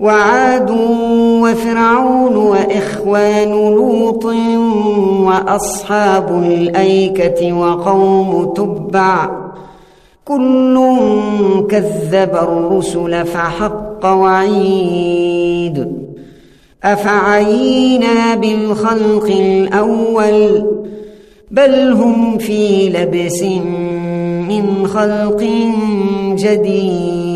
وعاد وفرعون وإخوان لوط وأصحاب الأيكة وقوم تبع. كل كذب الرسل فحق وعيد. أفعينا بالخلق الأول؟ بل هم في لبس من خلق جديد.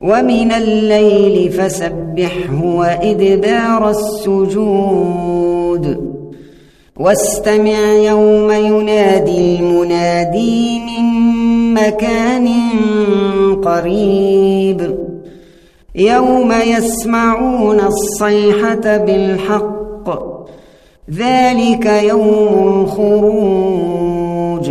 ومن الليل فسبحه وإدبار السجود. واستمع يوم ينادي المنادي من مكان قريب. يوم يسمعون الصيحة بالحق. ذلك يوم الخروج.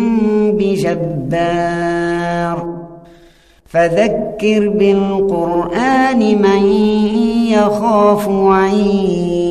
بجبار فذكر بالقرآن من يخاف وعيد